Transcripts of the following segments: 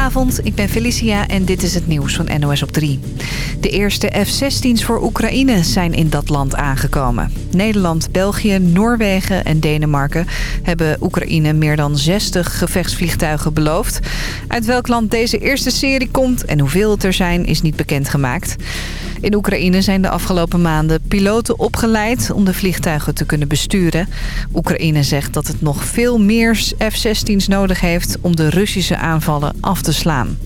Goedenavond, ik ben Felicia en dit is het nieuws van NOS op 3. De eerste F-16's voor Oekraïne zijn in dat land aangekomen. Nederland, België, Noorwegen en Denemarken hebben Oekraïne meer dan 60 gevechtsvliegtuigen beloofd. Uit welk land deze eerste serie komt en hoeveel het er zijn is niet bekendgemaakt. In Oekraïne zijn de afgelopen maanden piloten opgeleid om de vliegtuigen te kunnen besturen. Oekraïne zegt dat het nog veel meer F-16's nodig heeft om de Russische aanvallen af te slaan.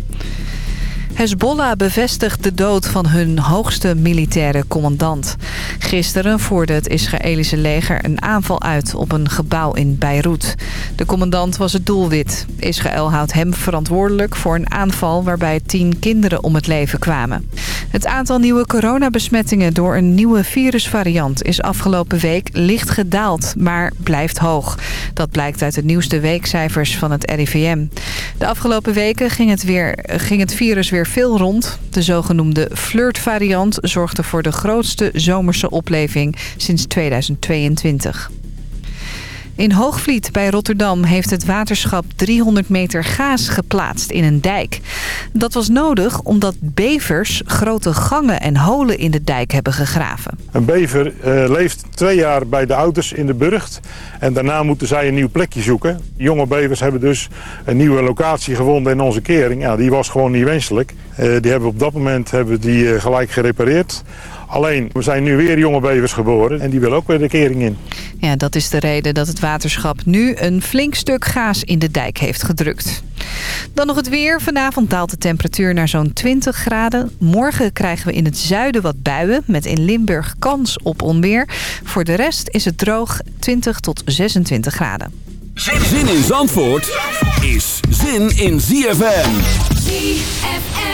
Hezbollah bevestigt de dood van hun hoogste militaire commandant. Gisteren voerde het Israëlische leger een aanval uit op een gebouw in Beirut. De commandant was het doelwit. Israël houdt hem verantwoordelijk voor een aanval waarbij tien kinderen om het leven kwamen. Het aantal nieuwe coronabesmettingen door een nieuwe virusvariant is afgelopen week licht gedaald, maar blijft hoog. Dat blijkt uit de nieuwste weekcijfers van het RIVM. De afgelopen weken ging het, weer, ging het virus weer veel rond. De zogenoemde flirtvariant zorgde voor de grootste zomerse opleving sinds 2022. In Hoogvliet bij Rotterdam heeft het waterschap 300 meter gaas geplaatst in een dijk. Dat was nodig omdat bevers grote gangen en holen in de dijk hebben gegraven. Een bever uh, leeft twee jaar bij de ouders in de burcht. En daarna moeten zij een nieuw plekje zoeken. Jonge bevers hebben dus een nieuwe locatie gevonden in onze kering. Ja, die was gewoon niet wenselijk. Uh, die hebben op dat moment hebben die, uh, gelijk gerepareerd. Alleen, we zijn nu weer jonge bevers geboren en die willen ook weer de kering in. Ja, dat is de reden dat het waterschap nu een flink stuk gaas in de dijk heeft gedrukt. Dan nog het weer. Vanavond daalt de temperatuur naar zo'n 20 graden. Morgen krijgen we in het zuiden wat buien, met in Limburg kans op onweer. Voor de rest is het droog 20 tot 26 graden. Zin in Zandvoort is zin in ZFM. ZFM.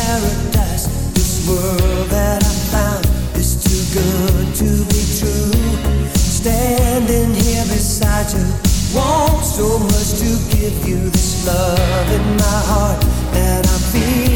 beside you, want so much to give you this love in my heart that I'm feeling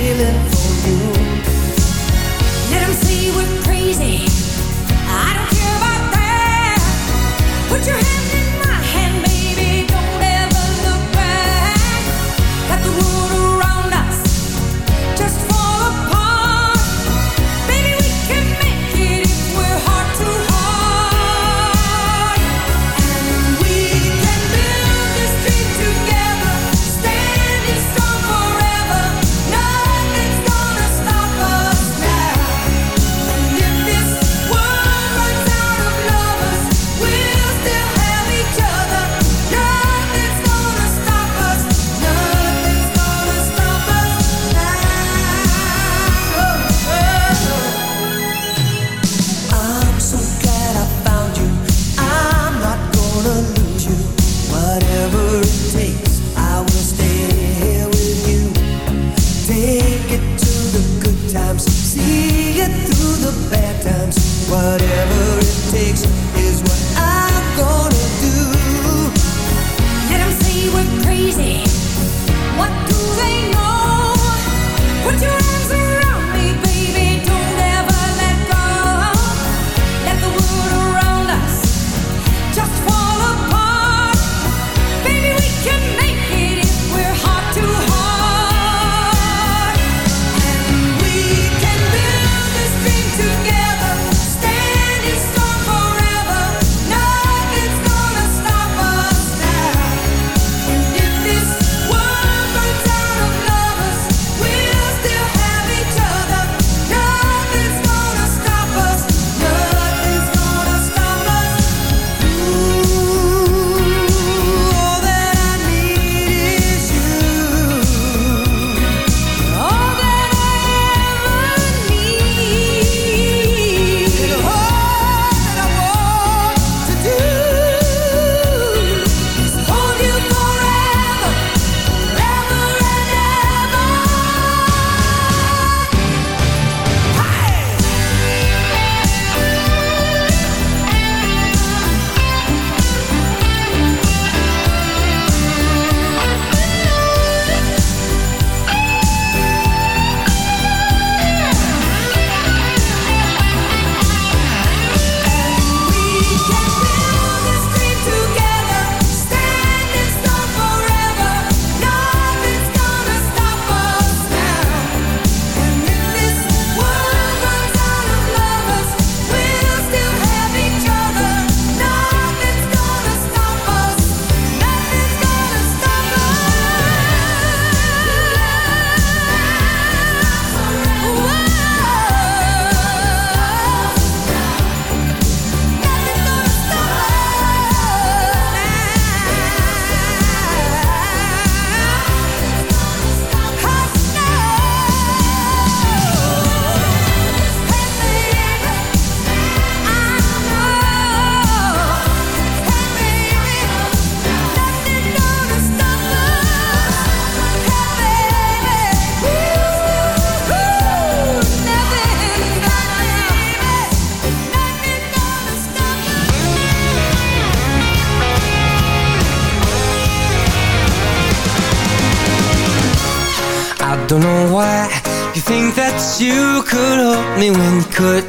make it to the good times, see it through the bad times, whatever.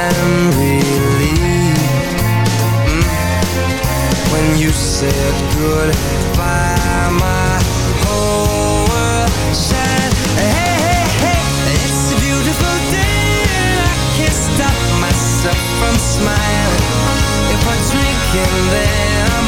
I'm relieved mm, when you said goodbye. My whole world shined. Hey, hey, hey, it's a beautiful day, and I can't stop myself from smiling drinking, then I'm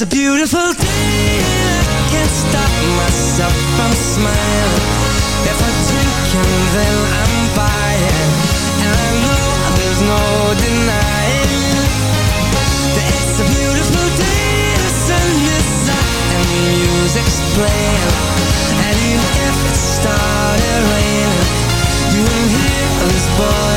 It's a beautiful day. I can't stop myself from smiling. If I drink and then I'm buying. And I know there's no denying That it's a beautiful day. The sun is up and the music's playing. And even if it started raining You wouldn't hear this boy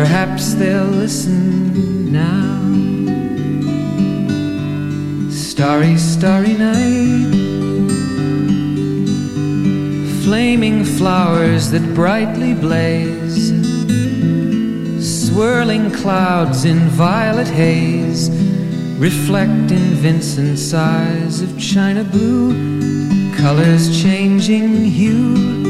Perhaps they'll listen now. Starry, starry night flaming flowers that brightly blaze, swirling clouds in violet haze, reflect in Vincent's eyes of china blue, colors changing hue.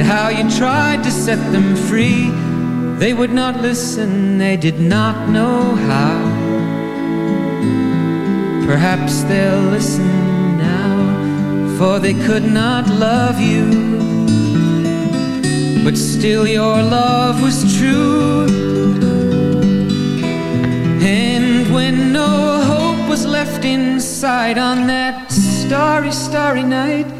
and how you tried to set them free. They would not listen, they did not know how. Perhaps they'll listen now, for they could not love you. But still, your love was true. And when no hope was left inside on that starry, starry night,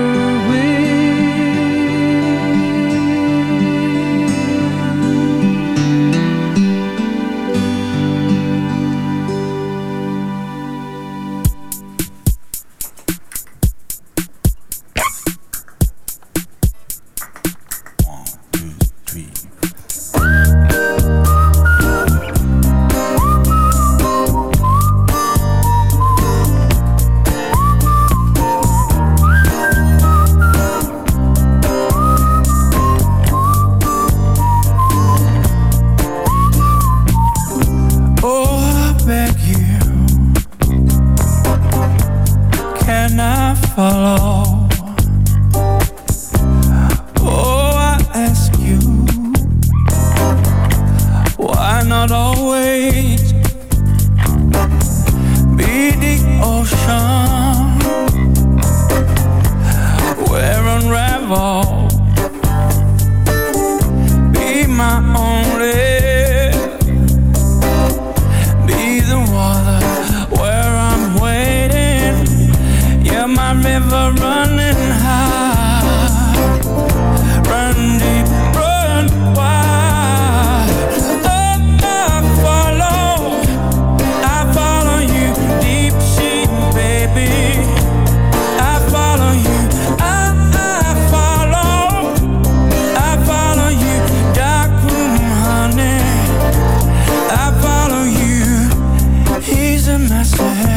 myself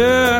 Just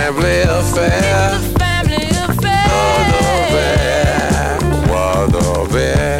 Family affair. It's a family affair. Family affair. What a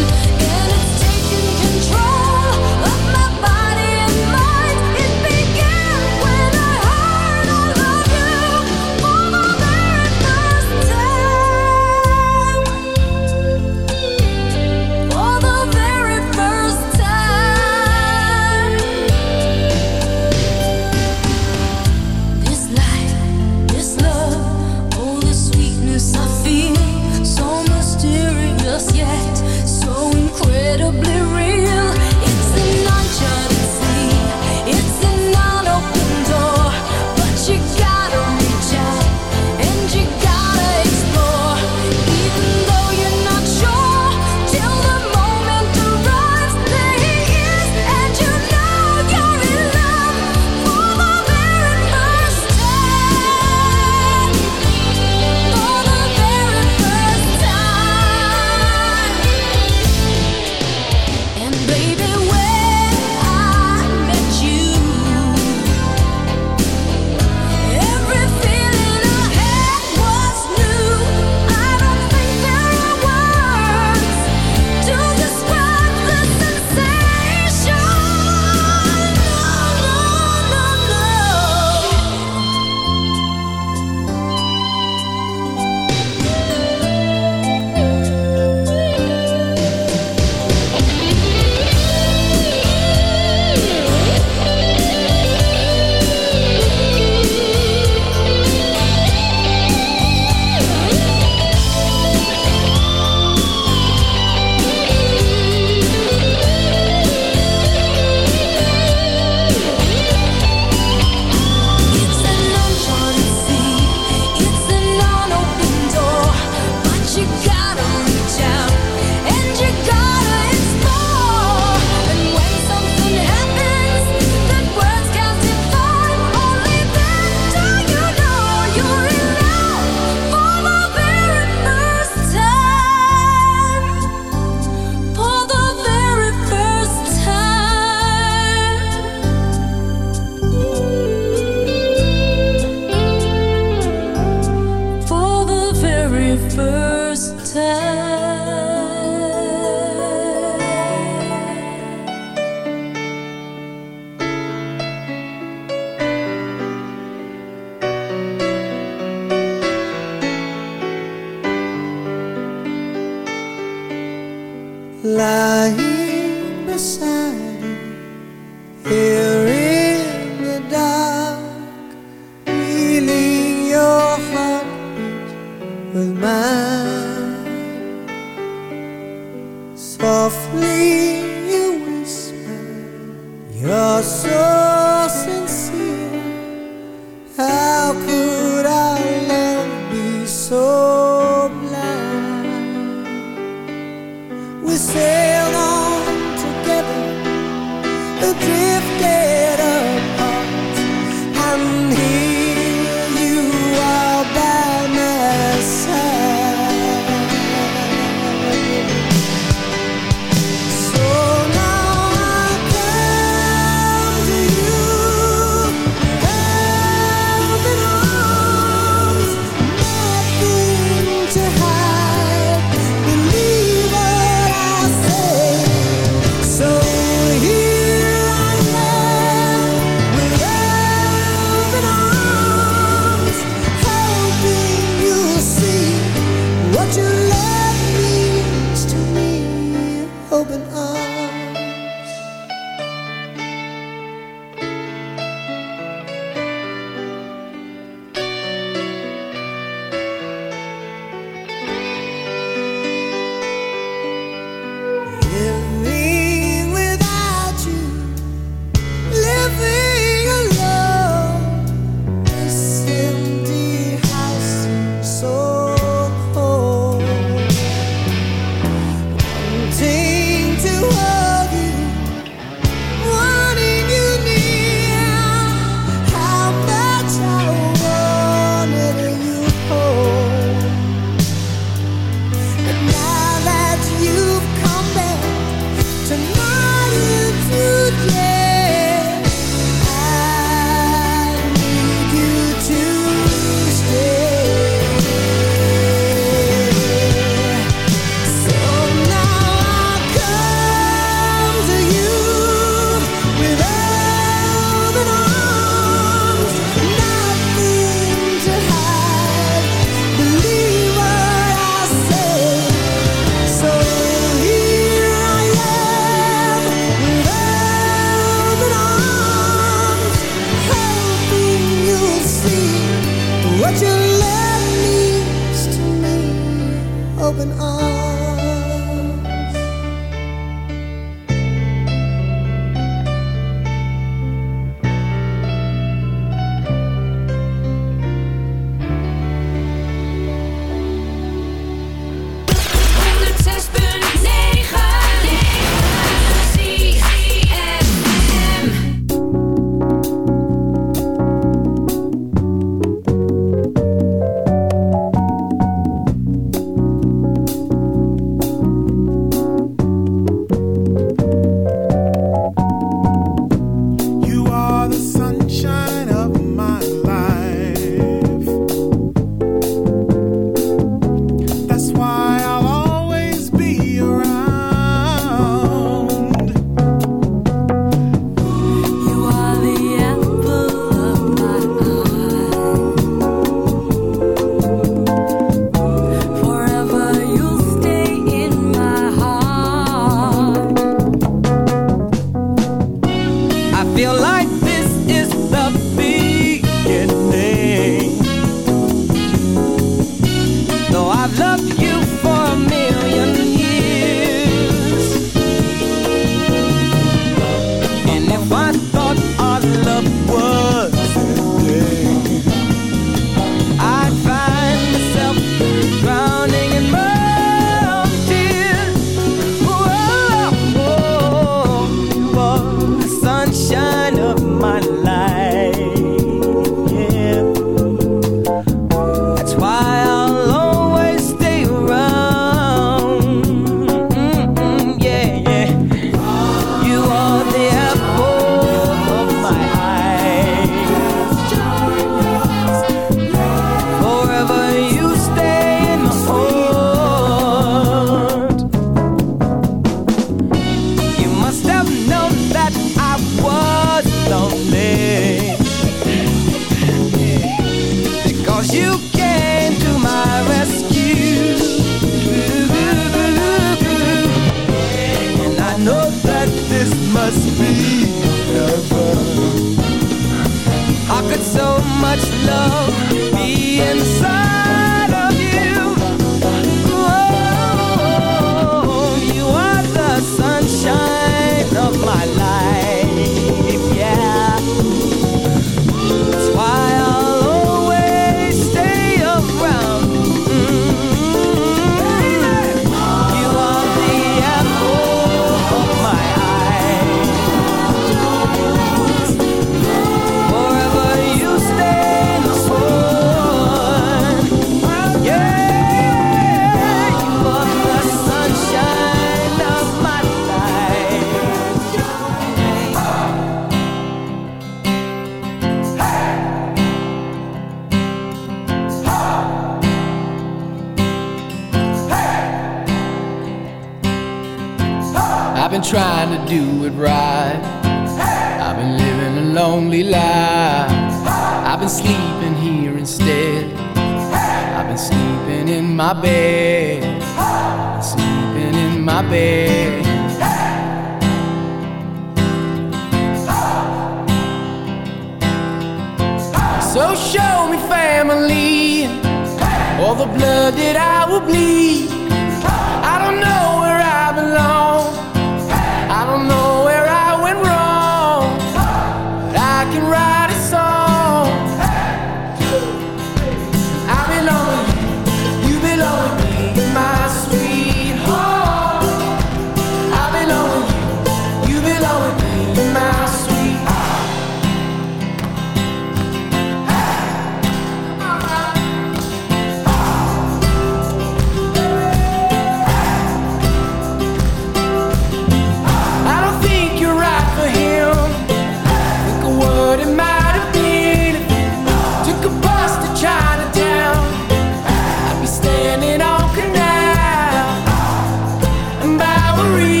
Bowery.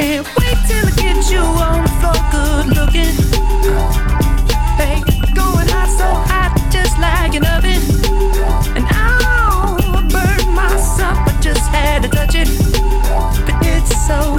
Can't wait till I get you on the floor, good looking. Hey, going hot, so hot, just like an oven. And I'll burn myself, I just had to touch it. But it's so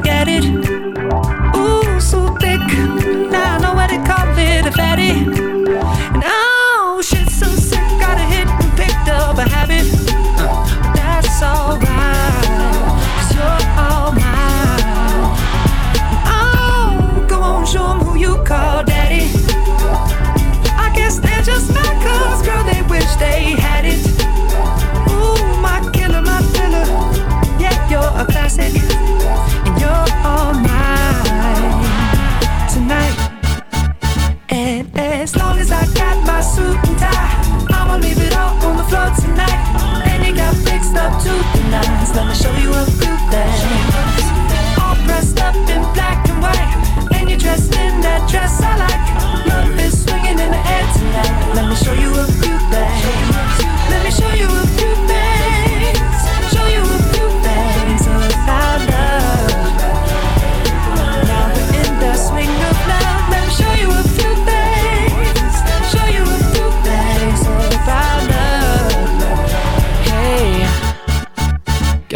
get it.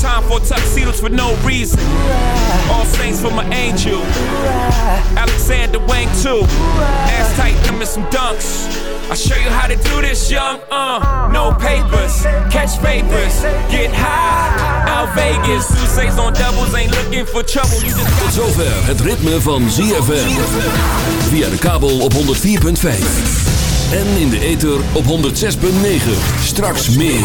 Time for tuxedos for no reason. All saints for my angel. Alexander Wang too. Ass tight, them and some dunks. I'll show you how to do this, young. Uh, no papers, catch papers, get high. Out Vegas, Sousa's on doubles, ain't looking for trouble. You just Tot zover het ritme van ZFM. Via de kabel op 104.5. En in de ether op 106.9. Straks meer.